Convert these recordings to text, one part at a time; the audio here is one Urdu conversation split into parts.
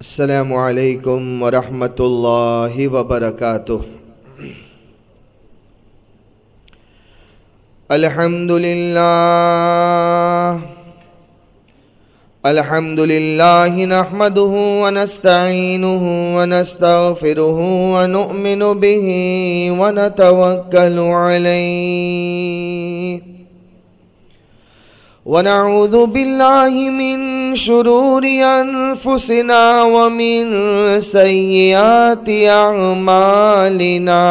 السلام علیکم ورحمۃ اللہ وبرکاتہ۔ الحمد للہ الحمد للہ نحمده ونستعینه ونستغفره ونؤمن به ونتوکل علیه ونعوذ بالله من شرور أنفسنا ومن سيئات أعمالنا.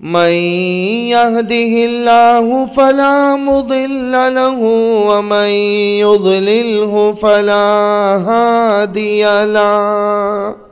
من يهده الله فلا مضل له ومن يضلله فلا هادي له.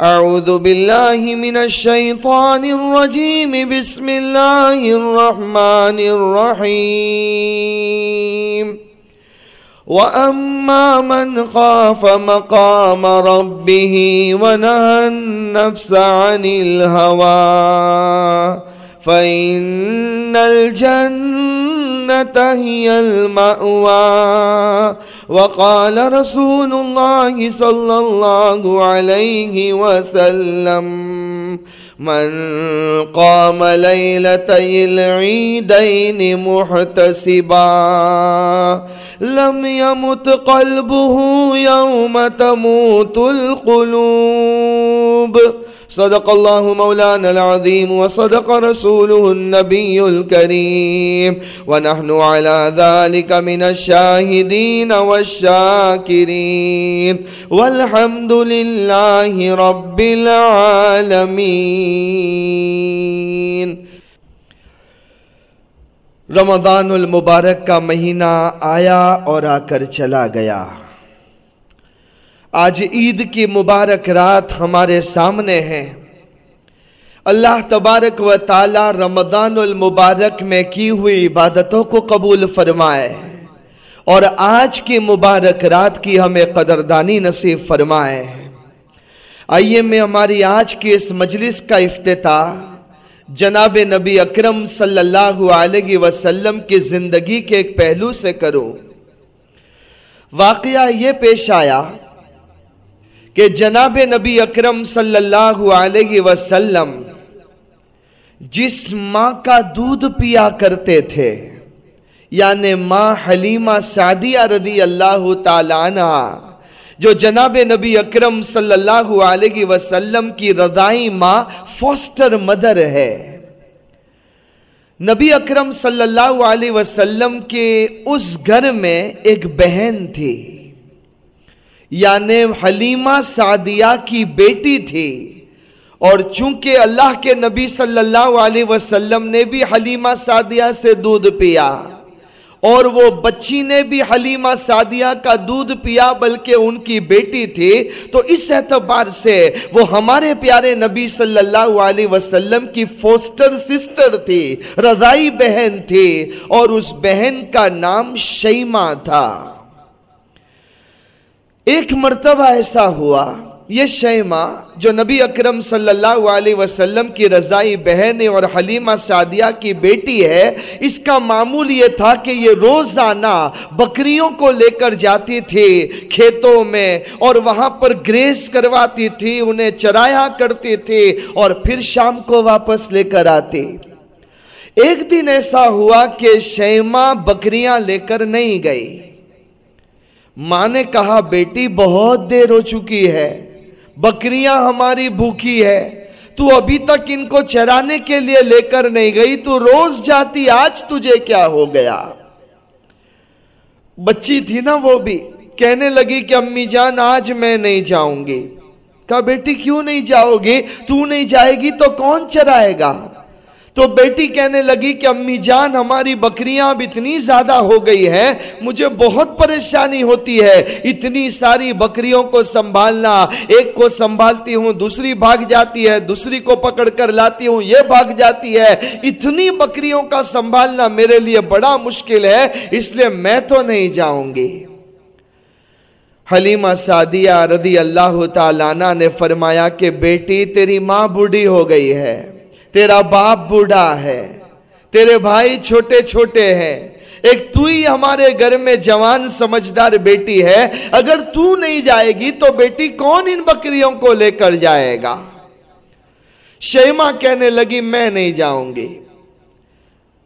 أعوذ بالله من الشيطان الرجيم. بسم الله الرحمن الرحيم. وأما من خاف مقام ربه ونهى النفس عن الهوى فإن الجنة هي المأوى. وقال رسول الله صلى الله عليه وسلم من قام ليلتي العيدين محتسبا لم يمت قلبه يوم تموت القلوب. صدق الله مولانا العظيم وصدق رسوله النبي الكريم. ونحن على ذلك من الشاهدين والشاكرين. والحمد لله رب العالمين. رمضان المبارک کا مہینہ آیا اور آ کر چلا گیا۔ آج عید کی مبارک رات ہمارے سامنے ہے۔ اللہ تبارک و تعالی رمضان المبارک میں کی ہوئی عبادتوں کو قبول فرمائے اور آج کی مبارک رات کی ہمیں قدردانی نصیب فرمائے۔ آئیے میں ہماری آج کی اس مجلس کا افتتاح جناب نبی اکرم صلی اللہ علیہ وسلم کی زندگی کے ایک پہلو سے کروں۔ واقعہ یہ پیش آیا کہ جناب نبی اکرم صلی اللہ علیہ وسلم جس ماں کا دودھ پیا کرتے تھے یعنی ماں حلیمہ سعدیہ رضی اللہ تعالیٰ عنہ، جو جناب نبی اکرم صلی اللہ علیہ وسلم کی رضائی ماں فوسٹر مدر ہے۔ نبی اکرم صلی اللہ علیہ وسلم کے اس گھر میں ایک بہن تھی۔ یعنی حلیمہ سعدیہ کی بیٹی تھی۔ اور چونکہ اللہ کے نبی صلی اللہ علیہ وسلم نے بھی حلیمہ سعدیہ سے دودھ پیا، اور وہ بچی نے بھی حلیمہ سعدیہ کا دودھ پیا، بلکہ ان کی بیٹی تھی، تو اس اعتبار سے وہ ہمارے پیارے نبی صلی اللہ علیہ وسلم کی فوسٹر سسٹر تھی، رضائی بہن تھی، اور اس بہن کا نام شیمہ تھا۔ ایک مرتبہ ایسا ہوا، یہ شیمہ جو نبی اکرم صلی اللہ علیہ وسلم کی رضائی بہن اور حلیمہ سعدیہ کی بیٹی ہے، اس کا معمول یہ تھا کہ یہ روزانہ بکریوں کو لے کر جاتی تھی کھیتوں میں اور وہاں پر گریس کرواتی تھی، انہیں چرایا کرتی تھی اور پھر شام کو واپس لے کر آتی۔ ایک دن ایسا ہوا کہ شیمہ بکریاں لے کر نہیں گئی۔ ماں نے کہا، بیٹی، بہت دیر ہو چکی ہے، بکریاں ہماری بھوکی ہے، تو ابھی تک ان کو چرانے کے لیے لے کر نہیں گئی، تو روز جاتی، آج تجھے کیا ہو گیا؟ بچی تھی نا وہ بھی، کہنے لگی کہ امی جان، آج میں نہیں جاؤں گی۔ کہا، بیٹی، کیوں نہیں جاؤ گی؟ تو نہیں جائے گی تو کون چرائے گا؟ تو بیٹی کہنے لگی کہ امی جان، ہماری بکریاں اب اتنی زیادہ ہو گئی ہیں، مجھے بہت پریشانی ہوتی ہے۔ اتنی ساری بکریوں کو سنبھالنا، ایک کو سنبھالتی ہوں، دوسری بھاگ جاتی ہے، دوسری کو پکڑ کر لاتی ہوں، یہ بھاگ جاتی ہے۔ اتنی بکریوں کا سنبھالنا میرے لیے بڑا مشکل ہے، اس لیے میں تو نہیں جاؤں گی۔ حلیمہ سعدیہ رضی اللہ تعالیٰ نے فرمایا کہ بیٹی، تیری ماں بوڑھی ہو گئی ہے۔ تیرا باپ بوڑھا ہے، تیرے بھائی چھوٹے چھوٹے ہیں۔ ایک تو ہی ہمارے گھر میں جوان سمجھدار بیٹی ہے، اگر تو نہیں جائے گی تو بیٹی کون ان بکریوں کو لے کر جائے گا؟ شیما کہنے لگی، میں نہیں جاؤں گی۔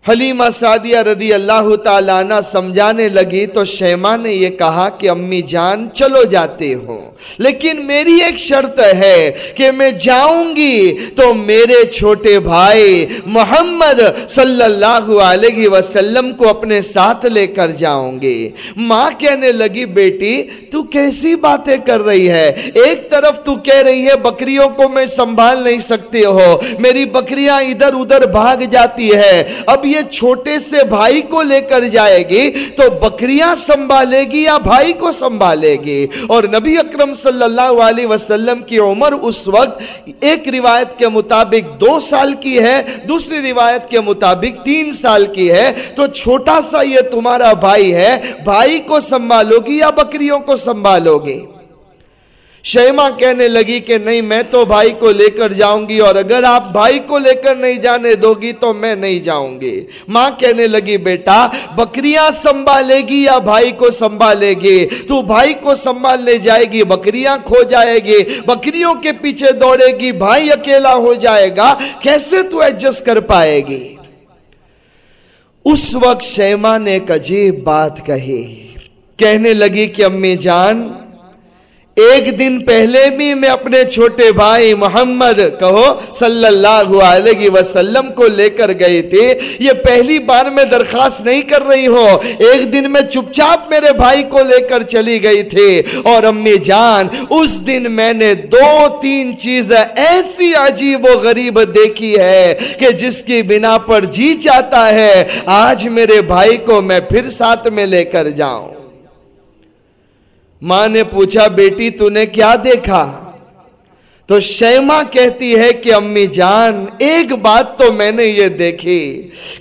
حلیمہ سعدیہ رضی اللہ تعالیٰ عنہ سمجھانے لگی تو شیما نے یہ کہا کہ امی جان چلو جاتے ہوں لیکن میری ایک شرط ہے کہ میں جاؤں گی تو میرے چھوٹے بھائی محمد صلی اللہ علیہ وسلم کو اپنے ساتھ لے کر جاؤں گی ماں کہنے لگی، بیٹی، تو کیسی باتیں کر رہی ہے؟ ایک طرف تو کہہ رہی ہے، بکریوں کو میں سنبھال نہیں سکتے ہو، میری بکریاں ادھر ادھر بھاگ جاتی ہے۔ اب یہ چھوٹے سے بھائی کو لے کر جائے گی تو بکریاں سنبھالے گی یا بھائی کو سنبھالے گی؟ اور نبی اکرم صلی اللہ علیہ وسلم کی عمر اس وقت ایک روایت کے مطابق دو سال کی ہے، دوسری روایت کے مطابق تین سال کی ہے۔ تو چھوٹا سا یہ تمہارا بھائی ہے، بھائی کو سنبھالو گی یا بکریوں کو سنبھالو گی؟ شیما کہنے لگی کہ نہیں، میں تو بھائی کو لے کر جاؤں گی اور اگر آپ بھائی کو لے کر نہیں جانے دو گی تو میں نہیں جاؤں گی۔ ماں کہنے لگی، بیٹا، بکریاں سنبھالے گی یا بھائی کو سنبھالے گی؟ تو بھائی کو سنبھالنے جائے گی، بکریاں کھو جائے گی، بکریوں کے پیچھے دوڑے گی، بھائی اکیلا ہو جائے گا، کیسے تو ایڈجسٹ کر پائے گی؟ اس وقت شیما نے ایک عجیب بات کہی۔ کہنے لگی کہ امی جان ایک دن پہلے بھی میں اپنے چھوٹے بھائی محمد کہو صلی اللہ علیہ وسلم کو لے کر گئے تھے یہ پہلی بار میں درخواست نہیں کر رہی ہو ایک دن میں چپ چاپ میرے بھائی کو لے کر چلی گئی تھی۔ اور امی جان، اس دن میں نے دو تین چیز ایسی عجیب و غریب دیکھی ہے کہ جس کی بنا پر جی چاہتا ہے۔ آج میرے بھائی کو میں پھر ساتھ میں لے کر جاؤں۔ ماں نے پوچھا بیٹی تو نے کیا دیکھا؟ تو شیما کہتی ہے کہ امی جان، ایک بات تو میں نے یہ دیکھی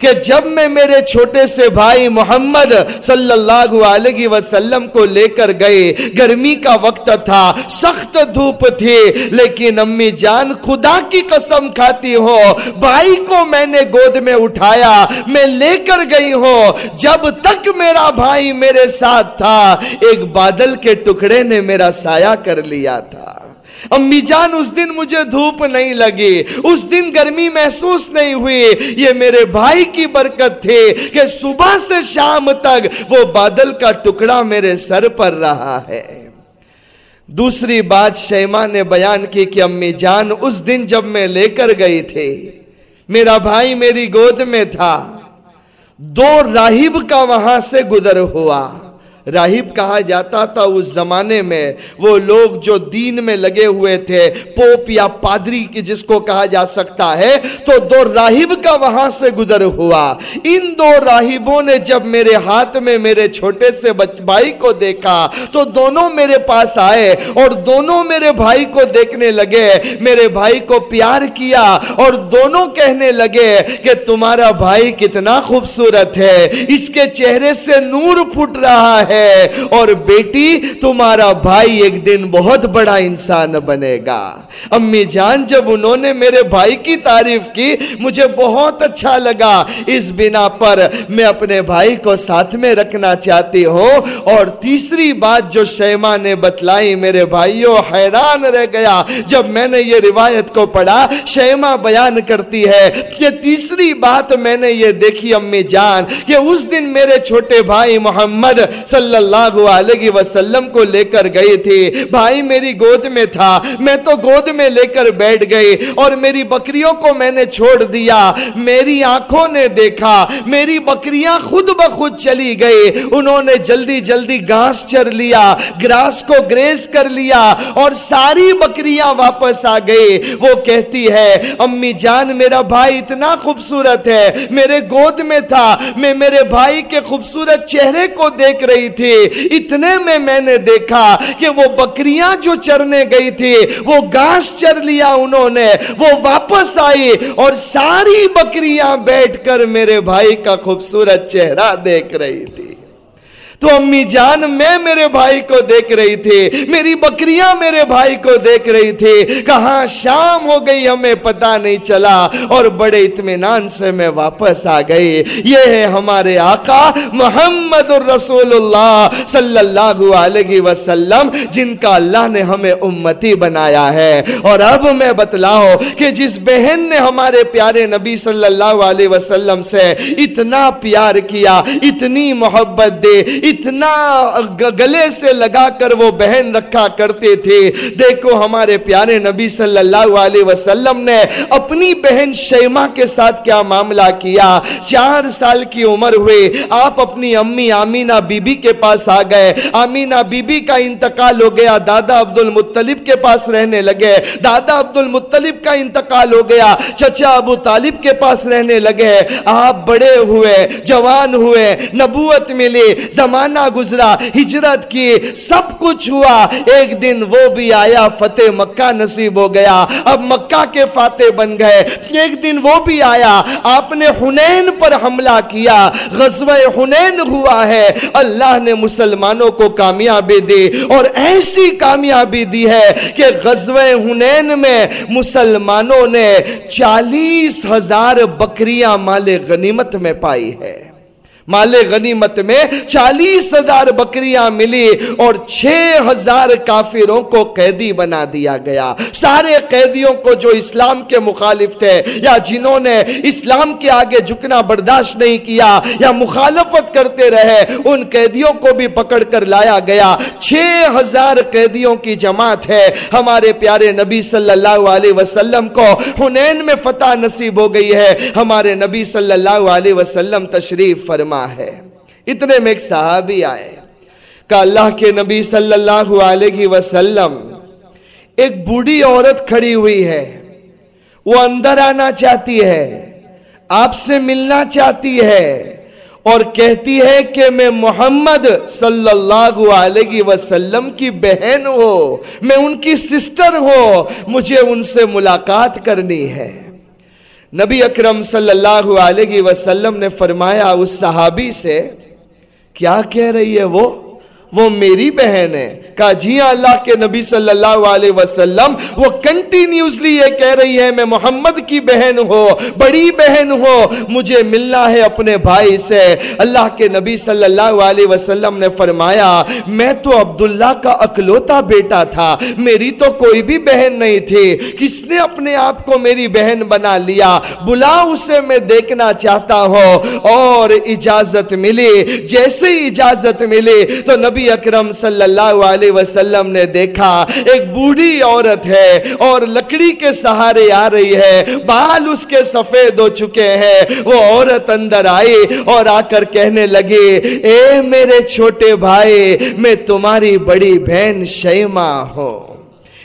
کہ جب میں میرے چھوٹے سے بھائی محمد صلی اللہ علیہ وسلم کو لے کر گئے گرمی کا وقت تھا، سخت دھوپ تھی، لیکن امی جان خدا کی قسم کھاتی ہو، بھائی کو میں نے گود میں اٹھایا، میں لے کر گئی ہوں جب تک میرا بھائی میرے ساتھ تھا، ایک بادل کے ٹکڑے نے میرا سایہ کر لیا تھا۔ امی جان، اس دن مجھے دھوپ نہیں لگی، اس دن گرمی محسوس نہیں ہوئی۔ یہ میرے بھائی کی برکت تھی کہ صبح سے شام تک وہ بادل کا ٹکڑا میرے سر پر رہا ہے۔ دوسری بات شیما نے بیان کی کہ امی جان، اس دن جب میں لے کر گئی تھی، میرا بھائی میری گود میں تھا۔ دو راہب کا وہاں سے گزر ہوا۔ راہب کہا جاتا تھا اس زمانے میں، وہ لوگ جو دین میں لگے ہوئے تھے، پوپ یا پادری کی جس کو کہا جا سکتا ہے، تو دو راہب کا وہاں سے گزر ہوا۔ ان دو راہبوں نے جب میرے ہاتھ میں میرے چھوٹے سے بھائی کو دیکھا، تو دونوں میرے پاس آئے اور دونوں میرے بھائی کو دیکھنے لگے۔ میرے بھائی کو پیار کیا اور دونوں کہنے لگے کہ تمہارا بھائی کتنا خوبصورت ہے، اس کے چہرے سے نور پھٹ رہا ہے۔ ہے اور بیٹی تمہارا بھائی ایک دن بہت بڑا انسان بنے گا۔ امی جان، جب انہوں نے میرے بھائی کی تعریف کی، مجھے بہت اچھا لگا۔ اس بنا پر میں اپنے بھائی کو ساتھ میں رکھنا چاہتی ہوں۔ اور تیسری بات جو شیما نے بتلائی، میرے بھائیوں حیران رہ گیا۔ جب میں نے یہ روایت کو پڑھا، شیما بیان کرتی ہے کہ تیسری بات میں نے یہ دیکھی، امی جان، کہ اس دن میرے چھوٹے بھائی محمد صلی صلی اللہ علیہ وسلم کو لے کر گئے تھے بھائی میری گود میں تھا، میں تو گود میں لے کر بیٹھ گئے اور میری بکریوں کو میں نے چھوڑ دیا۔ میری آنکھوں نے دیکھا، میری بکریاں خود بخود چلی گئی۔ انہوں نے جلدی جلدی گھاس چر لیا گراس کو گریز کر لیا اور ساری بکریاں واپس آ گئے وہ کہتی ہے، امی جان، میرا بھائی اتنا خوبصورت ہے، میرے گود میں تھا، میں میرے بھائی کے خوبصورت چہرے کو دیکھ رہی تھی اتنے میں میں نے دیکھا کہ وہ بکریاں جو چرنے گئی تھی، وہ گھاس چر لیا انہوں نے، وہ واپس آئی اور ساری بکریاں بیٹھ کر میرے بھائی کا خوبصورت چہرہ دیکھ رہی تھی۔ تو امی جان میں میرے بھائی کو دیکھ رہی تھی، میری بکریاں میرے بھائی کو دیکھ رہی تھی۔ کہاں شام ہو گئی ہمیں پتا نہیں چلا اور بڑے اطمینان سے میں واپس آ گئی۔ یہ ہے ہمارے آقا محمد الرسول اللہ صلی اللہ علیہ وسلم، جن کا اللہ نے ہمیں امتی بنایا ہے۔ اور اب میں بتلاؤ کہ جس بہن نے ہمارے پیارے نبی صلی اللہ علیہ وسلم سے اتنا پیار کیا، اتنی محبت دے اتنا گلے سے لگا کر وہ بہن رکھا کرتے تھے۔ دیکھو ہمارے پیارے نبی صلی اللہ علیہ وسلم نے اپنی بہن شیما کے ساتھ کیا معاملہ کیا۔ چار سال کی عمر ہوئے۔ آپ اپنی امی آمینہ بی بی کے پاس آ گئے۔ آمینہ بی بی کا انتقال ہو گیا۔ دادا عبد المطلب کے پاس رہنے لگے۔ دادا عبد المطلب کا انتقال ہو گیا۔ چچا ابو طالب کے پاس رہنے لگے۔ آپ بڑے ہوئے، جوان ہوئے، نبوت ملی۔ زمان زمانہ گزرا، ہجرت کی، سب کچھ ہوا۔ ایک دن وہ بھی آیا، فتح مکہ نصیب ہو گیا۔ اب مکہ کے فاتح بن گئے۔ ایک دن وہ بھی آیا۔ آپ نے حنین پر حملہ کیا۔ غزوہ حنین ہوا ہے۔ اللہ نے مسلمانوں کو کامیابی دی۔ اور ایسی کامیابی دی ہے کہ غزوہ حنین میں مسلمانوں نے چالیس ہزار بکریاں مال غنیمت میں پائی ہے۔ مال غنیمت میں چالیس ہزار بکریاں ملی اور چھ ہزار کافروں کو قیدی بنا دیا گیا۔ سارے قیدیوں کو جو اسلام کے مخالف تھے یا جنہوں نے اسلام کے آگے جھکنا برداشت نہیں کیا یا مخالفت کرتے رہے، ان قیدیوں کو بھی پکڑ کر لایا گیا۔ چھ ہزار قیدیوں کی جماعت ہے۔ ہمارے پیارے نبی صلی اللہ علیہ وسلم کو حنین میں فتح نصیب ہو گئی ہے۔ ہمارے نبی صلی اللہ علیہ وسلم تشریف فرما۔ ہے۔ اتنے میں ایک صحابی آئے۔ کہ اللہ کے نبی صلی اللہ علیہ وسلم، ایک بوڑھی عورت کھڑی ہوئی ہے۔ وہ اندر آنا چاہتی ہے، آپ سے ملنا چاہتی ہے اور کہتی ہے کہ میں محمد صلی اللہ علیہ وسلم کی بہن ہو، میں ان کی سسٹر ہو، مجھے ان سے ملاقات کرنی ہے۔ نبی اکرم صلی اللہ علیہ وسلم نے فرمایا اس صحابی سے، کیا کہہ رہی ہے وہ؟ وہ میری بہن ہے۔ کہا جی ہاں اللہ کے نبی صلی اللہ علیہ وسلم، وہ کنٹینیوسلی یہ کہہ رہی ہے، میں محمد کی بہن ہو، بڑی بہن ہو، مجھے ملنا ہے اپنے بھائی سے۔ اللہ کے نبی صلی اللہ علیہ وسلم نے فرمایا، میں تو عبداللہ کا اکلوتا بیٹا تھا، میری تو کوئی بھی بہن نہیں تھی۔ کس نے اپنے آپ کو میری بہن بنا لیا؟ بلا اسے میں دیکھنا چاہتا ہوں۔ اور اجازت ملی، جیسے اجازت ملی، تو نبی نبی اکرم صلی اللہ علیہ وسلم نے دیکھا، ایک بوڑھی عورت ہے اور لکڑی کے سہارے آ رہی ہے، بال اس کے سفید ہو چکے ہیں۔ وہ عورت اندر آئی اور آ کر کہنے لگی، اے میرے چھوٹے بھائی، میں تمہاری بڑی بہن شیما ہوں۔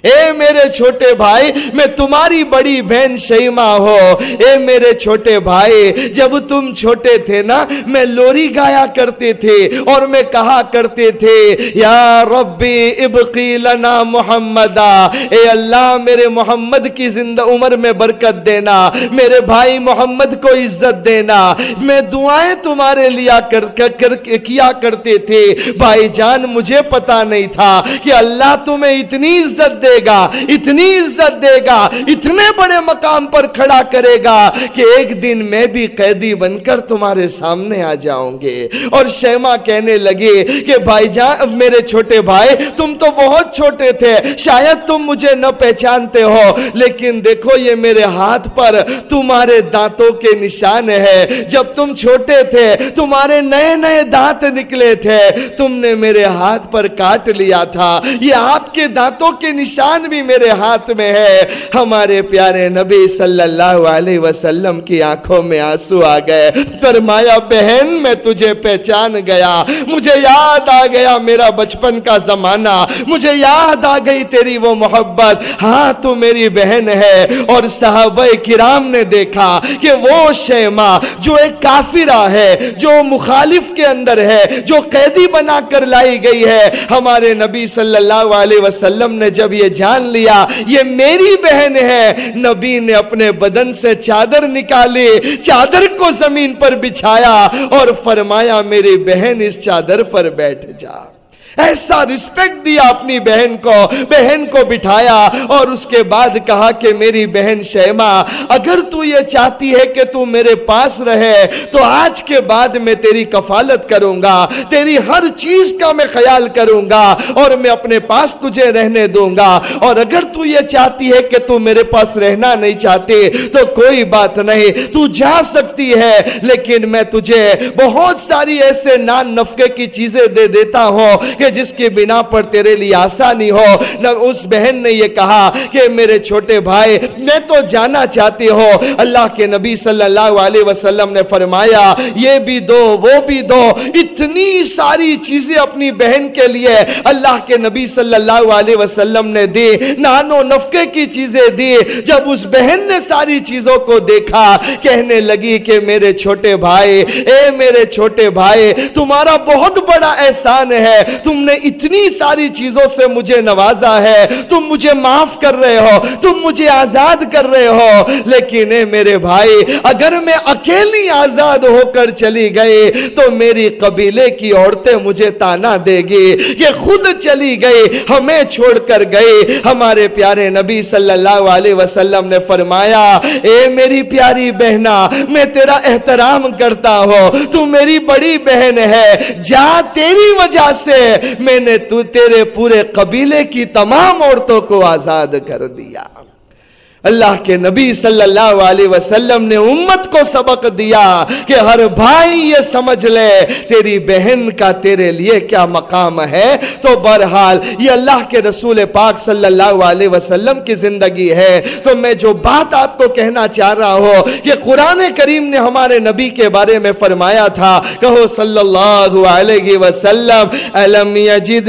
اے میرے چھوٹے بھائی میں تمہاری بڑی بہن شیما ہو۔ اے میرے چھوٹے بھائی جب تم چھوٹے تھے نا میں لوری گایا کرتے تھے اور میں کہا کرتے تھے یا ربی ابقی لنا محمدہ اے اللہ میرے محمد کی زندہ عمر میں برکت دینا میرے بھائی محمد کو عزت دینا۔ میں دعائیں تمہارے لیا کر, کر, کر کیا کرتے تھے۔ بھائی جان مجھے پتا نہیں تھا کہ اللہ تمہیں اتنی عزت دے دے گا، اتنی عزت دے گا، اتنے بڑے مقام پر کھڑا کرے گا کہ ایک دن میں بھی قیدی بن کر تمہارے سامنے آ جاؤں گے۔ اور شیما کہنے لگے کہ، بھائی جان، میرے چھوٹے بھائی، تم تو بہت چھوٹے تھے، شاید تم مجھے نہ پہچانتے ہو، لیکن دیکھو، یہ میرے ہاتھ پر تمہارے دانتوں کے نشان ہے۔ جب تم چھوٹے تھے، تمہارے نئے نئے دانت نکلے تھے، تم نے میرے ہاتھ پر کاٹ لیا تھا۔ یہ آپ کے دانتوں کے نشان بھی میرے ہاتھ میں ہے۔ ہمارے پیارے نبی صلی اللہ علیہ وسلم کی آنکھوں میں آنسو آ گئے۔ فرمایا، بہن، میں تجھے پہچان گیا۔ مجھے یاد آ گیا میرا بچپن کا زمانہ۔ مجھے یاد آ گئی تیری وہ محبت۔ ہاں تو میری بہن ہے۔ اور صحابہ کرام نے دیکھا کہ وہ شیما جو ایک کافرہ ہے، جو مخالف کے اندر ہے، جو قیدی بنا کر لائی گئی ہے۔ ہمارے نبی صلی اللہ علیہ وسلم نے جب یہ جان لیا، یہ میری بہن ہے۔ نبی نے اپنے بدن سے چادر نکالی، چادر کو زمین پر بچھایا اور فرمایا، میری بہن اس چادر پر بیٹھ جا۔ ایسا رسپیکٹ دیا اپنی بہن کو۔ بہن کو بٹھایا اور اس کے بعد کہا کہ میری بہن شیما، اگر تو یہ چاہتی ہے کہ تو میرے پاس رہے، تو آج کے بعد میں تیری کفالت کروں گا، تیری ہر چیز کا میں خیال کروں گا اور میں اپنے پاس تجھے رہنے دوں گا۔ اور اگر تو یہ چاہتی ہے کہ تو میرے پاس رہنا نہیں چاہتی تو کوئی بات نہیں، تو جا سکتی ہے، لیکن میں تجھے بہت ساری ایسے نان نفقے کی چیزیں دے دیتا ہوں کہ جس کی بنا پر تیرے لیے آسانی ہو، نہ اس بہن نے یہ کہا کہ میرے چھوٹے بھائی، میں تو جانا چاہتی ہو اللہ کے نبی صلی اللہ علیہ وسلم نے فرمایا، یہ بھی دو، وہ بھی دو۔ اتنی ساری چیزیں اپنی بہن کے لیے اللہ کے نبی صلی اللہ علیہ وسلم نے دی نانو نفقے کی چیزیں دی۔ جب اس بہن نے ساری چیزوں کو دیکھا، کہنے لگی کہ میرے چھوٹے بھائی، اے میرے چھوٹے بھائی، تمہارا بہت بڑا احسان ہے۔ تم تم نے اتنی ساری چیزوں سے مجھے نوازا ہے، تم مجھے معاف کر رہے ہو، تم مجھے آزاد کر رہے ہو۔ لیکن اے میرے بھائی، اگر میں اکیلی آزاد ہو کر چلی گئی، تو میری قبیلے کی عورتیں مجھے تانا دے گی۔ کہ خود چلی گئی، ہمیں چھوڑ کر گئی۔ ہمارے پیارے نبی صلی اللہ علیہ وسلم نے فرمایا، اے میری پیاری بہنا میں تیرا احترام کرتا ہوں۔ تو میری بڑی بہن ہے، جا تیری وجہ سے۔ میں نے تو تیرے پورے قبیلے کی تمام عورتوں کو آزاد کر دیا۔ اللہ کے نبی صلی اللہ علیہ وسلم نے امت کو سبق دیا کہ ہر بھائی یہ سمجھ لے، تیری بہن کا تیرے لیے کیا مقام ہے؟ تو بہرحال یہ اللہ کے رسول پاک صلی اللہ علیہ وسلم کی زندگی ہے۔ تو میں جو بات آپ کو کہنا چاہ رہا ہوں کہ قرآن کریم نے ہمارے نبی کے بارے میں فرمایا تھا، کہو صلی اللہ علیہ وسلم علم یجد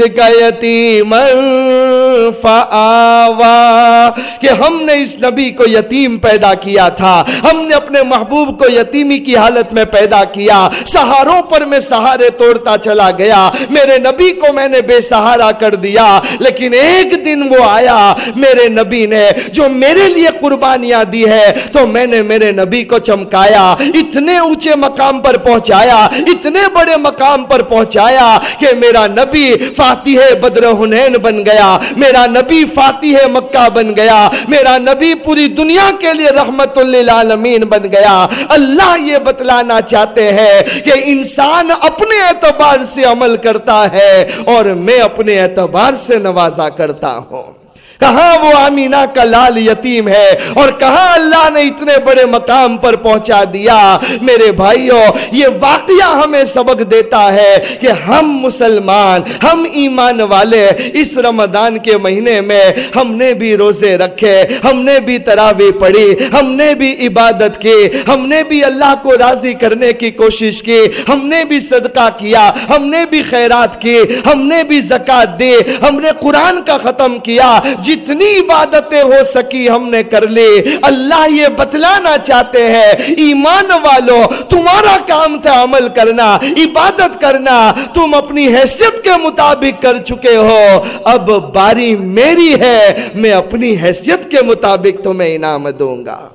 فآوا کہ ہم نے اس نبی کو یتیم پیدا کیا تھا، ہم نے اپنے محبوب کو یتیمی کی حالت میں پیدا کیا، سہاروں پر میں سہارے توڑتا چلا گیا، میرے نبی کو میں نے بے سہارا کر دیا، لیکن ایک دن وہ آیا، میرے نبی نے جو میرے لیے قربانیاں دی ہے، تو میں نے میرے نبی کو چمکایا، اتنے اونچے مقام پر پہنچایا، اتنے بڑے مقام پر پہنچایا، کہ میرا نبی فاتح بدر ہنین بن گیا میرا نبی فاتح مکہ بن گیا، میرا نبی پوری دنیا کے لیے رحمت للعالمین بن گیا۔ اللہ یہ بتلانا چاہتے ہیں کہ انسان اپنے اعتبار سے عمل کرتا ہے اور میں اپنے اعتبار سے نوازا کرتا ہوں۔ کہاں وہ آمینہ کا لال یتیم ہے؟ اور کہاں اللہ نے اتنے بڑے مقام پر پہنچا دیا؟ میرے بھائیوں یہ واقعہ ہمیں سبق دیتا ہے کہ ہم مسلمان، ہم ایمان والے اس رمضان کے مہینے میں ہم نے بھی روزے رکھے، ہم نے بھی تراوی پڑھی، ہم نے بھی عبادت کی، ہم نے بھی اللہ کو راضی کرنے کی کوشش کی، ہم نے بھی صدقہ کیا، ہم نے بھی خیرات کی، ہم نے بھی زکات دی، ہم نے قرآن کا ختم کیا۔ جتنی عبادتیں ہو سکی ہم نے کر لی۔ اللہ یہ بتلانا چاہتے ہیں، ایمان والو، تمہارا کام تھا عمل کرنا، عبادت کرنا۔ تم اپنی حیثیت کے مطابق کر چکے ہو۔ اب باری میری ہے، میں اپنی حیثیت کے مطابق تمہیں انعام دوں گا۔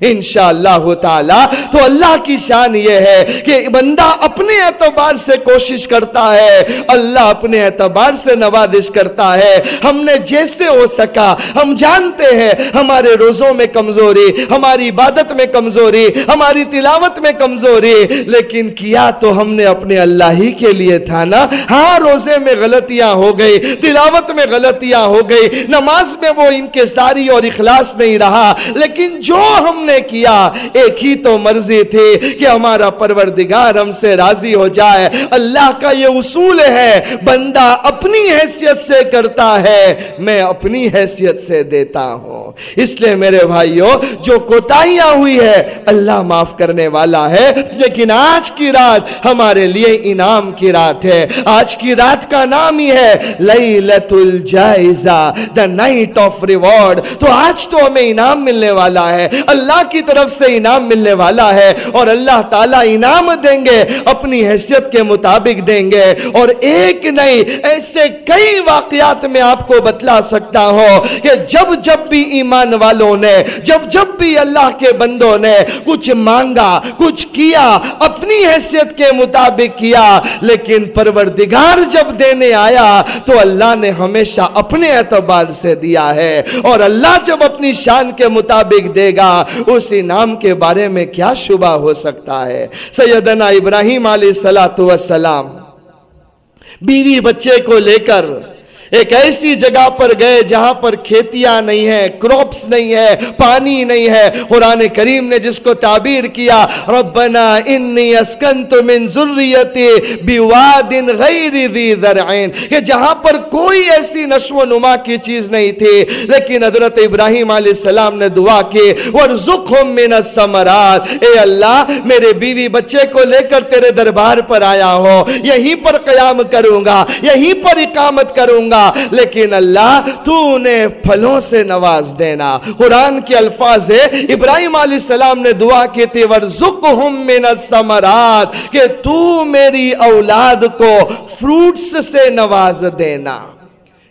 انشاءاللہ تعالی۔ تو اللہ کی شان یہ ہے کہ بندہ اپنے اعتبار سے کوشش کرتا ہے، اللہ اپنے اعتبار سے نوازش کرتا ہے۔ ہم نے جیسے ہو سکا، ہم جانتے ہیں ہمارے روزوں میں کمزوری، ہماری عبادت میں کمزوری، ہماری تلاوت میں کمزوری، لیکن کیا تو ہم نے اپنے اللہ ہی کے لیے تھا نا؟ ہاں روزے میں غلطیاں ہو گئی، تلاوت میں غلطیاں ہو گئی، نماز میں وہ ان کے ساری اور اخلاص نہیں رہا، لیکن جو ہم نے کیا؟ ایک ہی تو مرضی تھی کہ ہمارا پروردگار ہم سے راضی ہو جائے۔ اللہ کا یہ اصول ہے، بندہ اپنی حیثیت سے کرتا ہے، میں اپنی حیثیت سے دیتا ہوں۔ اس لیے میرے بھائیوں جو کوتاہیاں ہوئی ہے، اللہ معاف کرنے والا ہے۔ لیکن آج کی رات ہمارے لیے انعام کی رات ہے۔ آج کی رات کا نام ہی ہے لیلت الجائزہ the night of reward تو آج تو ہمیں انعام ملنے والا ہے۔ اللہ کی طرف سے انعام ملنے والا ہے اور اللہ تعالیٰ انعام دیں گے، اپنی حیثیت کے مطابق دیں گے۔ اور ایک نہیں، ایسے کئی واقعات میں آپ کو بتلا سکتا ہوں کہ جب جب بھی ایمان والوں نے، جب جب بھی اللہ کے بندوں نے کچھ مانگا، کچھ کیا، اپنی حیثیت کے مطابق کیا، لیکن پروردگار جب دینے آیا تو اللہ نے ہمیشہ اپنے اعتبار سے دیا ہے۔ اور اللہ جب اپنی شان کے مطابق دے گا اس انعام کے بارے میں کیا شبہ ہو سکتا ہے؟ سیدنا ابراہیم علیہ السلام بیوی بچے کو لے کر ایک ایسی جگہ پر گئے جہاں پر کھیتیاں نہیں ہیں کروپس نہیں ہے پانی نہیں ہے۔ قرآن کریم نے جس کو تعبیر کیا، ربنا انی اسکنت من ذریتی بیواد غیر ذی ذرعین کہ جہاں پر کوئی ایسی نشو و نما کی چیز نہیں تھی، لیکن حضرت ابراہیم علیہ السلام نے دعا کی ورزقہم من السمرات اے اللہ، میرے بیوی بچے کو لے کر تیرے دربار پر آیا ہو، یہیں پر قیام کروں گا، یہیں پر اقامت کروں گا۔ لیکن اللہ تو انہیں پھلوں سے نواز دینا۔ قرآن کے الفاظ ہے ابراہیم علیہ السلام نے دعا کی تھی، ورزقہم من السمرات کہ تو میری اولاد کو فروٹس سے نواز دینا۔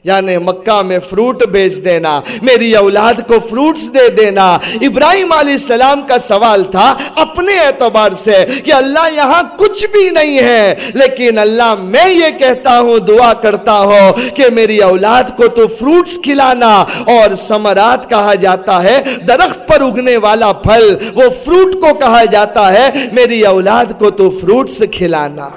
یعنی مکہ میں فروٹ بیچ دینا، میری اولاد کو فروٹس دے دینا۔ ابراہیم علیہ السلام کا سوال تھا اپنے اعتبار سے کہ اللہ یہاں کچھ بھی نہیں ہے، لیکن اللہ میں یہ کہتا ہوں، دعا کرتا ہوں کہ میری اولاد کو تو فروٹس کھلانا اور سمرات کہا جاتا ہے، درخت پر اگنے والا پھل، وہ فروٹ کو کہا جاتا ہے، میری اولاد کو تو فروٹس کھلانا۔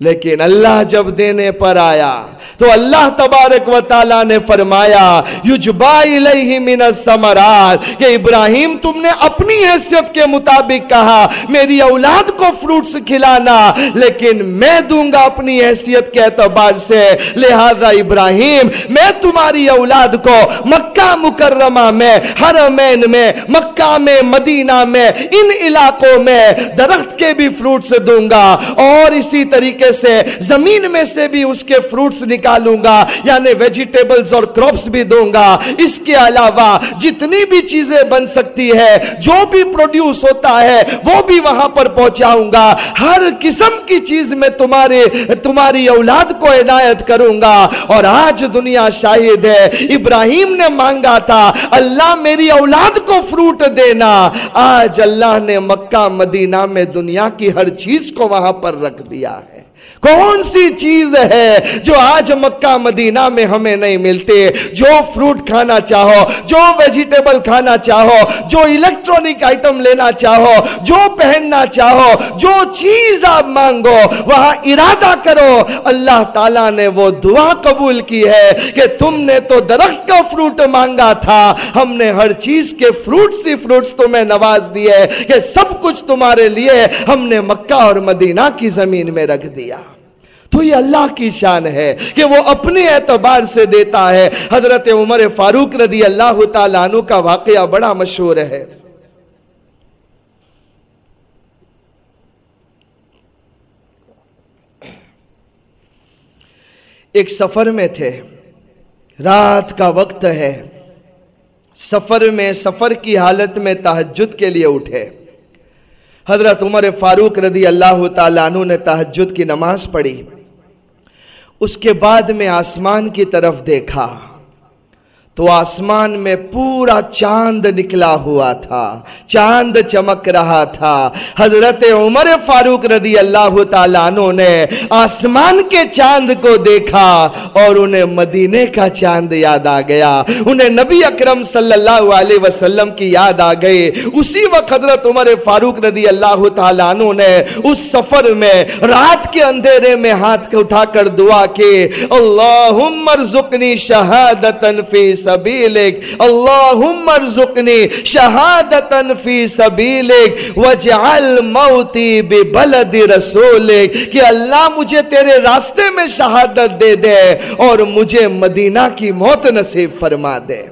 لیکن اللہ جب دینے پر آیا تو اللہ تبارک و تعالیٰ نے فرمایا، یجبا الیہ من السمرات کہ ابراہیم تم نے اپنی حیثیت کے مطابق کہا، میری اولاد کو فروٹس کھلانا، لیکن میں دوں گا اپنی حیثیت کے اعتبار سے۔ لہذا ابراہیم، میں تمہاری اولاد کو مکہ مکرمہ میں، حرمین میں، مکہ میں، مدینہ میں، ان علاقوں میں درخت کے بھی فروٹس دوں گا۔ اور اسی طریقے سے زمین میں سے بھی اس کے فروٹس نکالوں گا یعنی ویجیٹیبلز اور کروپس بھی دوں گا۔ اس کے علاوہ جتنی بھی چیزیں بن سکتی ہے جو بھی پروڈیوس ہوتا ہے، وہ بھی وہاں پر پہنچاؤں گا۔ ہر قسم کی چیز میں تمہارے، تمہاری اولاد کو عنایت کروں گا۔ اور آج دنیا شاہد ہے، ابراہیم نے مانگا تھا، اللہ میری اولاد کو فروٹ دینا۔ آج اللہ نے مکہ مدینہ میں دنیا کی ہر چیز کو وہاں پر رکھ دیا ہے۔ کون سی چیز ہے جو آج مکہ مدینہ میں ہمیں نہیں ملتے جو فروٹ کھانا چاہو، جو ویجیٹیبل کھانا چاہو، جو الیکٹرونک آئٹم لینا چاہو، جو پہننا چاہو، جو چیز آپ مانگو، وہاں ارادہ کرو۔ اللہ تعالیٰ نے وہ دعا قبول کی ہے کہ تم نے تو درخت کا فروٹ مانگا تھا، ہم نے ہر چیز کے فروٹس ہی فروٹس تمہیں نواز دیے، کہ سب کچھ تمہارے لیے ہم نے مکہ اور مدینہ کی زمین میں رکھ دیا۔ تو یہ اللہ کی شان ہے کہ وہ اپنے اعتبار سے دیتا ہے۔ حضرت عمر فاروق رضی اللہ تعالیٰ عنہ کا واقعہ بڑا مشہور ہے۔ ایک سفر میں تھے۔ رات کا وقت ہے۔ سفر میں، سفر کی حالت میں تحجد کے لیے اٹھے۔ حضرت عمر فاروق رضی اللہ تعالیٰ عنہ نے تحجد کی نماز پڑھی۔ اس کے بعد میں آسمان کی طرف دیکھا۔ تو آسمان میں پورا چاند نکلا ہوا تھا، چاند چمک رہا تھا۔ حضرت عمر فاروق رضی اللہ تعالیٰ عنہ نے آسمان کے چاند کو دیکھا اور انہیں مدینے کا چاند یاد آ گیا۔ انہیں نبی اکرم صلی اللہ علیہ وسلم کی یاد آ گئی۔ اسی وقت حضرت عمر فاروق رضی اللہ تعالیٰ عنہ نے اس سفر میں رات کے اندھیرے میں ہاتھ اٹھا کر دعا کی، اللہم ارزقنی شہادتن فی سبیلک، اللہم ارزقنی شہادتن فی سبیلک، وجعل موتی ببلد رسولک، کہ اللہ مجھے تیرے راستے میں شہادت دے دے اور مجھے مدینہ کی موت نصیب فرما دے۔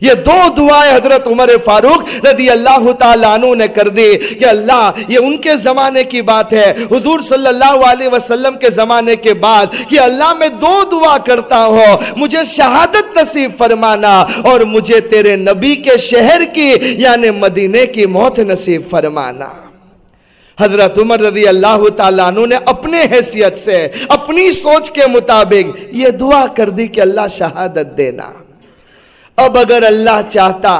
یہ دو دعائیں حضرت عمر فاروق رضی اللہ تعالیٰ عنہ نے کر دی کہ اللہ، یہ ان کے زمانے کی بات ہے، حضور صلی اللہ علیہ وسلم کے زمانے کے بعد کہ اللہ میں دو دعا کرتا ہوں، مجھے شہادت نصیب فرمانا اور مجھے تیرے نبی کے شہر کی یعنی مدینے کی موت نصیب فرمانا۔ حضرت عمر رضی اللہ تعالیٰ عنہ نے اپنے حیثیت سے، اپنی سوچ کے مطابق یہ دعا کر دی کہ اللہ شہادت دینا۔ اب اگر اللہ چاہتا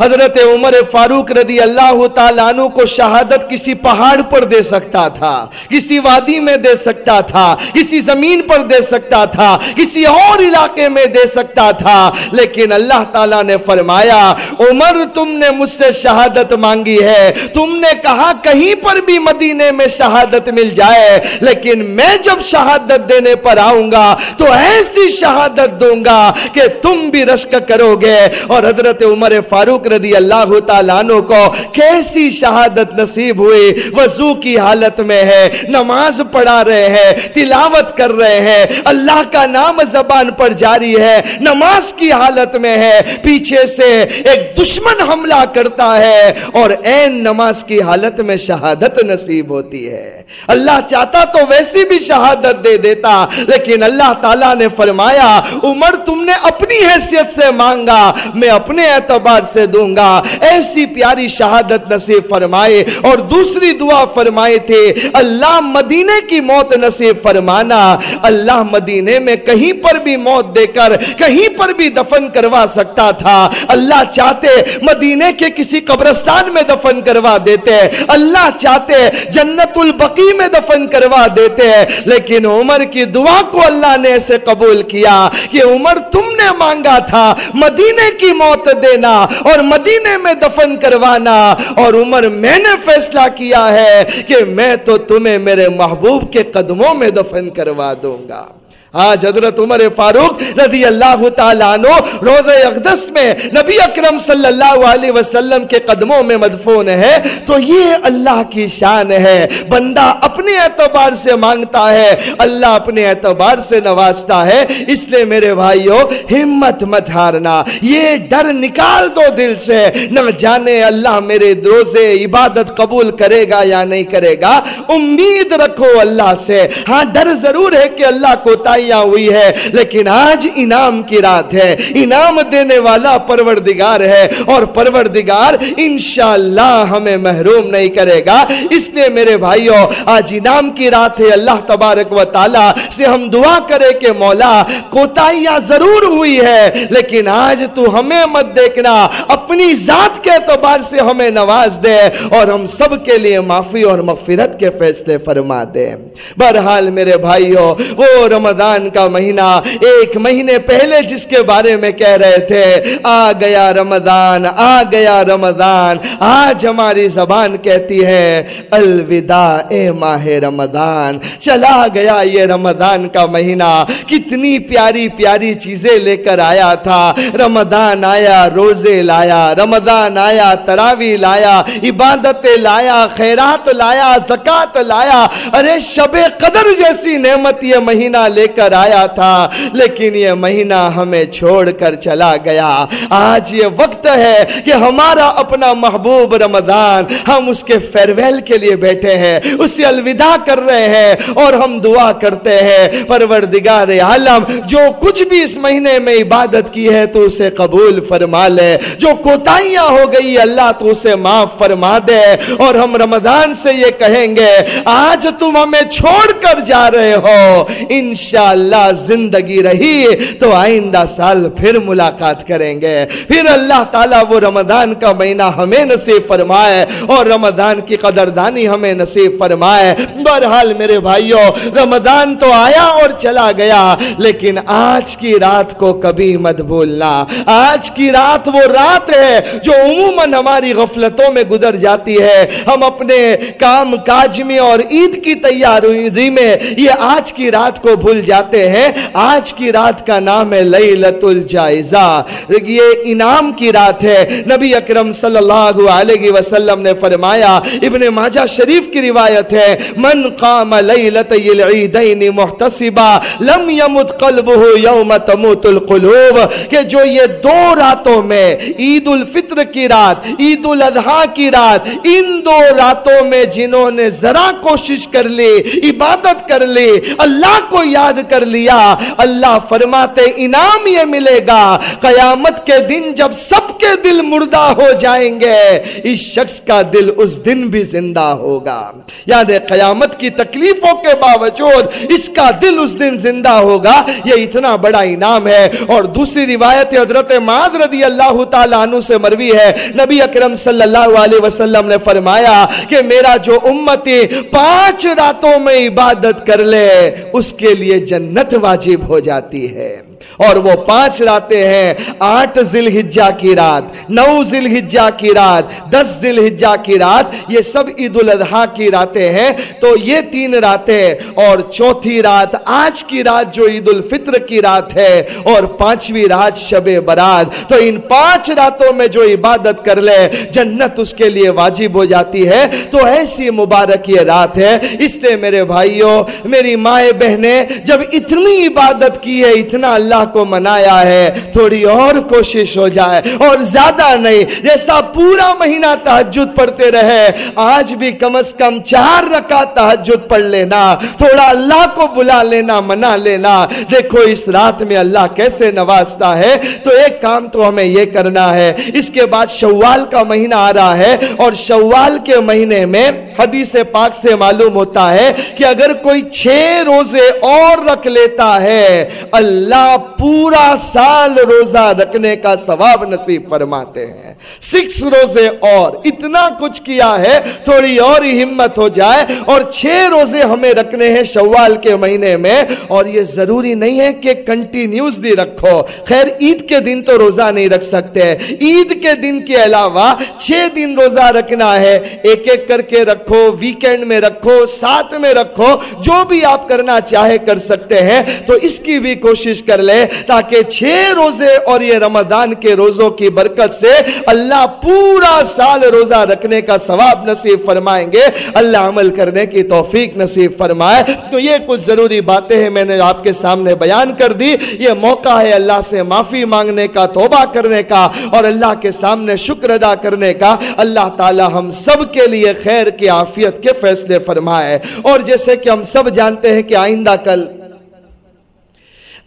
حضرت عمر فاروق رضی اللہ تعالیٰ عنہ کو شہادت کسی پہاڑ پر دے سکتا تھا، کسی وادی میں دے سکتا تھا، کسی زمین پر دے سکتا تھا، کسی اور علاقے میں دے سکتا تھا۔ لیکن اللہ تعالیٰ نے فرمایا، عمر تم نے مجھ سے شہادت مانگی ہے، تم نے کہا کہیں پر بھی مدینے میں شہادت مل جائے، لیکن میں جب شہادت دینے پر آؤں گا تو ایسی شہادت دوں گا کہ تم بھی رشک کرو گے۔ اور حضرت عمر فاروق رضی اللہ تعالیٰ عنہ کو کیسی شہادت نصیب ہوئی؟ وضو کی حالت میں ہے، نماز پڑھا رہے ہیں، تلاوت کر رہے ہیں، اللہ کا نام زبان پر جاری ہے، نماز کی حالت میں ہے، پیچھے سے ایک دشمن حملہ کرتا ہے اور این نماز کی حالت میں شہادت نصیب ہوتی ہے۔ اللہ چاہتا تو ویسی بھی شہادت دے دیتا، لیکن اللہ تعالیٰ نے فرمایا، عمر تم نے اپنی حیثیت سے مانگا، میں اپنے اعتبار سے دوں گا۔ ایسی پیاری شہادت نصیب فرمائے اور دوسری دعا فرمائے تھے، اللہ مدینے کی موت نصیب فرمانا۔ اللہ مدینے میں کہیں پر بھی موت دے کر، کہیں پر بھی دفن کروا سکتا تھا۔ اللہ چاہتے مدینے کے کسی قبرستان میں دفن کروا دیتے۔ اللہ چاہتے جنت البقی میں دفن کروا دیتے۔ لیکن عمر کی دعا کو اللہ نے ایسے قبول کیا کہ عمر تم نے مانگا تھا، مدینے کی موت دینا۔ اور مدینے میں دفن کروانا اور عمر میں نے فیصلہ کیا ہے کہ میں تو تمہیں میرے محبوب کے قدموں میں دفن کروا دوں گا۔ آج حضرت عمر فاروق رضی اللہ تعالیٰ عنہ روز اقدس میں نبی اکرم صلی اللہ علیہ وسلم کے قدموں میں مدفون ہے۔ تو یہ اللہ کی شان ہے۔ بندہ اپنے اعتبار سے مانگتا ہے۔ اللہ اپنے اعتبار سے نوازتا ہے۔ اس لیے میرے بھائیوں ہمت مت ہارنا۔ یہ ڈر نکال دو دل سے۔ نہ جانے اللہ میرے دروزے عبادت قبول کرے گا یا نہیں کرے گا۔ امید رکھو اللہ سے۔ ہاں ڈر ضرور ہے کہ اللہ کو تائی ہوئی ہے۔ لیکن آج انعام کی رات ہے۔ انعام دینے والا پروردگار ہے۔ اور پروردگار انشاءاللہ ہمیں محروم نہیں کرے گا۔ اس لیے میرے بھائیوں، آج انعام کی رات ہے۔ اللہ تبارک و تعالی سے ہم دعا کرے کہ مولا، کوتاہیاں ضرور ہوئی ہے۔ لیکن آج تو ہمیں مت دیکھنا۔ اپنی ذات کے اعتبار سے ہمیں نواز دے اور ہم سب کے لیے معافی اور مغفرت کے فیصلے فرما دے۔ بہرحال میرے بھائیوں، وہ رمضان رمضان کا مہینہ ایک مہینے پہلے جس کے بارے میں کہہ رہے تھے، آ گیا رمضان، آ گیا رمضان، آج ہماری زبان کہتی ہے، الوداع اے ماہ رمضان، چلا گیا یہ رمضان کا مہینہ۔ کتنی پیاری پیاری چیزیں لے کر آیا تھا۔ رمضان آیا، روزے لایا، رمضان آیا، تراوی لایا، عبادتیں لایا، خیرات لایا زکات لایا۔ ارے شب قدر جیسی نعمت یہ مہینہ لے کر کر آیا تھا، لیکن یہ مہینہ ہمیں چھوڑ کر چلا گیا۔ آج یہ وقت ہے کہ ہمارا اپنا محبوب رمضان ہم اس کے فیرویل کے لیے بیٹھے ہیں، اسے الوداع کر رہے ہیں اور ہم دعا کرتے ہیں۔ پروردگار عالم، جو کچھ بھی اس مہینے میں عبادت کی ہے تو اسے قبول فرما لے۔ جو کوتاہیاں ہو گئی، اللہ تو اسے معاف فرما دے۔ اور ہم رمضان سے یہ کہیں گے، آج تم ہمیں چھوڑ کر جا رہے ہو۔ انشاء اللہ زندگی رہی تو آئندہ سال پھر ملاقات کریں گے۔ پھر اللہ تعالیٰ وہ رمضان کا مہینہ ہمیں نصیب فرمائے اور رمضان کی قدردانی ہمیں نصیب فرمائے۔ بہرحال میرے بھائیوں، رمضان تو آیا اور چلا گیا، لیکن آج کی رات کو کبھی مت بھولنا۔ آج کی رات وہ رات ہے جو عموماً ہماری غفلتوں میں گزر جاتی ہے۔ ہم اپنے کام کاج میں اور عید کی تیاری میں یہ آج کی رات کو بھول جاتے جاتے ہیں۔ آج کی رات کا نام ہے لیلت الجائزہ یہ انعام کی رات ہے۔ نبی اکرم صلی اللہ علیہ وسلم نے فرمایا، ابن ماجہ شریف کی روایت ہے، من قام لیلت العیدین محتسبا، لم یمت قلبہ یوم تموت القلوب۔ کہ جو یہ دو راتوں میں عید الفطر کی رات عید الاضحیٰ کی رات، ان دو راتوں میں جنہوں نے ذرا کوشش کر لی، عبادت کر لی، اللہ کو یاد کر لیا۔ اللہ فرماتے، انعام یہ ملے گا۔ قیامت کے دن جب سب کے دل مردہ ہو جائیں گے، اس شخص کا دل اس دن بھی زندہ ہوگا۔ یعنی قیامت کی تکلیفوں کے باوجود اس کا دل اس دن زندہ ہوگا۔ یہ اتنا بڑا انعام ہے۔ اور دوسری روایت حضرت معاذ رضی اللہ تعالیٰ عنہ سے مروی ہے۔ نبی اکرم صلی اللہ علیہ وسلم نے فرمایا کہ میرا جو امتی پانچ راتوں میں عبادت کر لے، اس کے لیے جنت واجب ہو جاتی ہے۔ اور وہ پانچ راتیں ہیں، آٹھ ذل ہجا کی رات، نو ذل ہجا کی رات، دس ذل ہجا کی رات، یہ سب عید الاضحیٰ کی راتیں ہیں۔ تو یہ تین راتیں اور چوتھی رات آج کی رات جو عید الفطر کی رات ہے اور پانچویں رات شب برات۔ تو ان پانچ راتوں میں جو عبادت کر لے، جنت اس کے لیے واجب ہو جاتی ہے۔ تو ایسی مبارک یہ رات ہے۔ اس لیے میرے بھائیوں، میری مائیں بہنیں، جب اتنی عبادت کی ہے، اتنا اللہ اللہ کو منایا ہے، تھوڑی اور کوشش ہو جائے اور زیادہ نہیں۔ جیسا پورا مہینہ تحجد پڑھتے رہے۔ آج بھی کم از کم چار رکا تحجد پڑھ لینا، تھوڑا اللہ کو بلا لینا، منا لینا۔ دیکھو، اس رات میں اللہ کیسے نوازتا ہے۔ تو ایک کام تو ہمیں یہ کرنا ہے، اس کے بعد شوال کا مہینہ آ رہا ہے۔ اور شوال کے مہینے میں حدیث پاک سے معلوم ہوتا ہے کہ اگر کوئی چھ روزے اور رکھ لیتا ہے، اللہ پورا سال روزہ رکھنے کا ثواب نصیب فرماتے ہیں۔ سکس روزے اور، اتنا کچھ کیا ہے، تھوڑی اور ہی ہمت ہو جائے۔ اور چھ روزے ہمیں رکھنے ہیں شوال کے مہینے میں۔ اور یہ ضروری نہیں ہے کہ کنٹینیوز رکھو۔ خیر، عید کے دن تو روزہ نہیں رکھ سکتے۔ عید کے دن کے علاوہ چھ دن روزہ رکھنا ہے۔ ایک ایک کر کے رکھو ویکینڈ میں رکھو، ساتھ میں رکھو۔ جو بھی آپ کرنا چاہے کر سکتے ہیں۔ تو اس کی بھی کوشش کر لے تاکہ چھ روزے اور یہ رمضان کے روزوں کی برکت سے اللہ پورا سال روزہ رکھنے کا ثواب نصیب فرمائیں گے۔ اللہ عمل کرنے کی توفیق نصیب فرمائے۔ تو یہ کچھ ضروری باتیں ہیں میں نے آپ کے سامنے بیان کر دی۔ یہ موقع ہے اللہ سے معافی مانگنے کا، توبہ کرنے کا اور اللہ کے سامنے شکر ادا کرنے کا۔ اللہ تعالی ہم سب کے لیے خیر کی عافیت کے فیصلے فرمائے۔ اور جیسے کہ ہم سب جانتے ہیں کہ آئندہ کل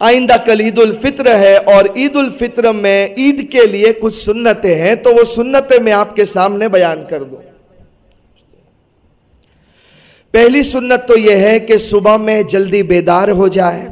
آئندہ کل عید الفطر ہے اور عید الفطر میں عید کے لیے کچھ سنتیں ہیں، تو وہ سنتیں میں آپ کے سامنے بیان کر دوں۔ پہلی سنت تو یہ ہے کہ صبح میں جلدی بیدار ہو جائے۔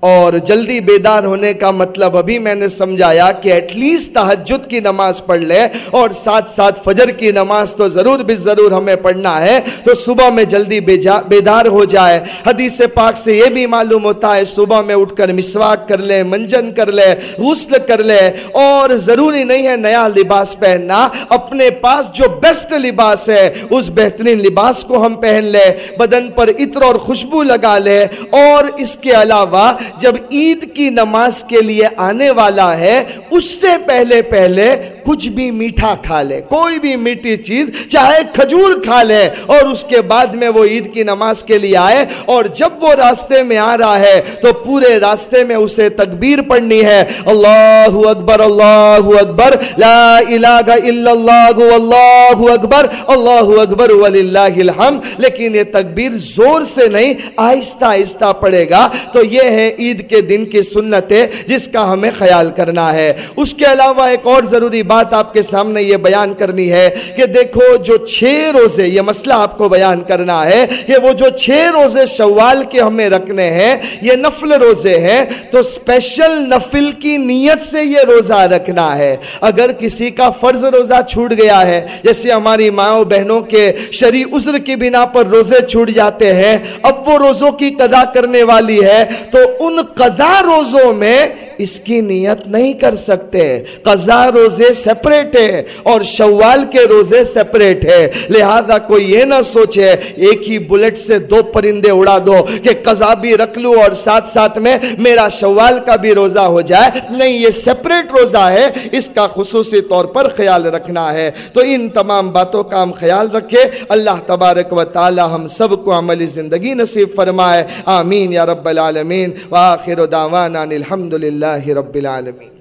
اور جلدی بیدار ہونے کا مطلب ابھی میں نے سمجھایا کہ ایٹ لیسٹ تحجد کی نماز پڑھ لے اور ساتھ ساتھ فجر کی نماز تو ضرور بھی ضرور ہمیں پڑھنا ہے تو صبح میں جلدی بیدار ہو جائے۔ حدیث پاک سے یہ بھی معلوم ہوتا ہے صبح میں اٹھ کر مسواک کر لے، منجن کر لے، غسل کر لے اور ضروری نہیں ہے نیا لباس پہننا۔ اپنے پاس جو بیسٹ لباس ہے، اس بہترین لباس کو ہم پہن لے۔ بدن پر عطر اور خوشبو لگا لے اور اس کے علاوہ جب عید کی نماز کے لیے آنے والا ہے اس سے پہلے پہلے کچھ بھی میٹھا کھا لے، کوئی بھی میٹھی چیز، چاہے کھجور کھا لے، اور اس کے بعد میں وہ عید کی نماز کے لیے آئے، اور جب وہ راستے میں آ رہا ہے، تو پورے راستے میں اسے تکبیر پڑھنی ہے۔ اللہ اکبر اللہ اکبر، لا الہ الا اللہ اللہ اکبر اللہ اکبر، وللہ الحمد۔ لیکن یہ تکبیر زور سے نہیں، آہستہ آہستہ پڑے گا۔ تو یہ ہے عید کے دن کی سنت ہے جس کا ہمیں خیال کرنا ہے۔ اس کے علاوہ ایک اور ضروری بات بات آپ کے سامنے یہ بیان کرنی ہے کہ دیکھو جو چھ روزے یہ مسئلہ آپ کو بیان کرنا ہے کہ وہ جو چھ روزے شوال کے ہمیں رکھنے ہیں، یہ نفل روزے ہیں، تو سپیشل نفل کی نیت سے یہ روزہ رکھنا ہے۔ اگر کسی کا فرض روزہ چھوٹ گیا ہے، جیسے ہماری ماں بہنوں کے شریع عذر کی بنا پر روزے چھوٹ جاتے ہیں، اب وہ روزوں کی قضا کرنے والی ہے، تو ان قضا روزوں میں اس کی نیت نہیں کر سکتے۔ قضا روزے سپریٹ ہے اور شوال کے روزے سپریٹ ہے لہذا کوئی یہ نہ سوچے، ایک ہی بلٹ سے دو پرندے اڑا دو کہ قضا بھی رکھ لوں اور ساتھ ساتھ میں میرا شوال کا بھی روزہ ہو جائے۔ نہیں، یہ سپریٹ روزہ ہے۔ اس کا خصوصی طور پر خیال رکھنا ہے۔ تو ان تمام باتوں کا ہم خیال رکھے۔ اللہ تبارک و تعالی ہم سب کو عملی زندگی نصیب فرمائے۔ آمین یا رب العالمین۔ وآخر دعوانا الحمدللہ۔ رب العالمین۔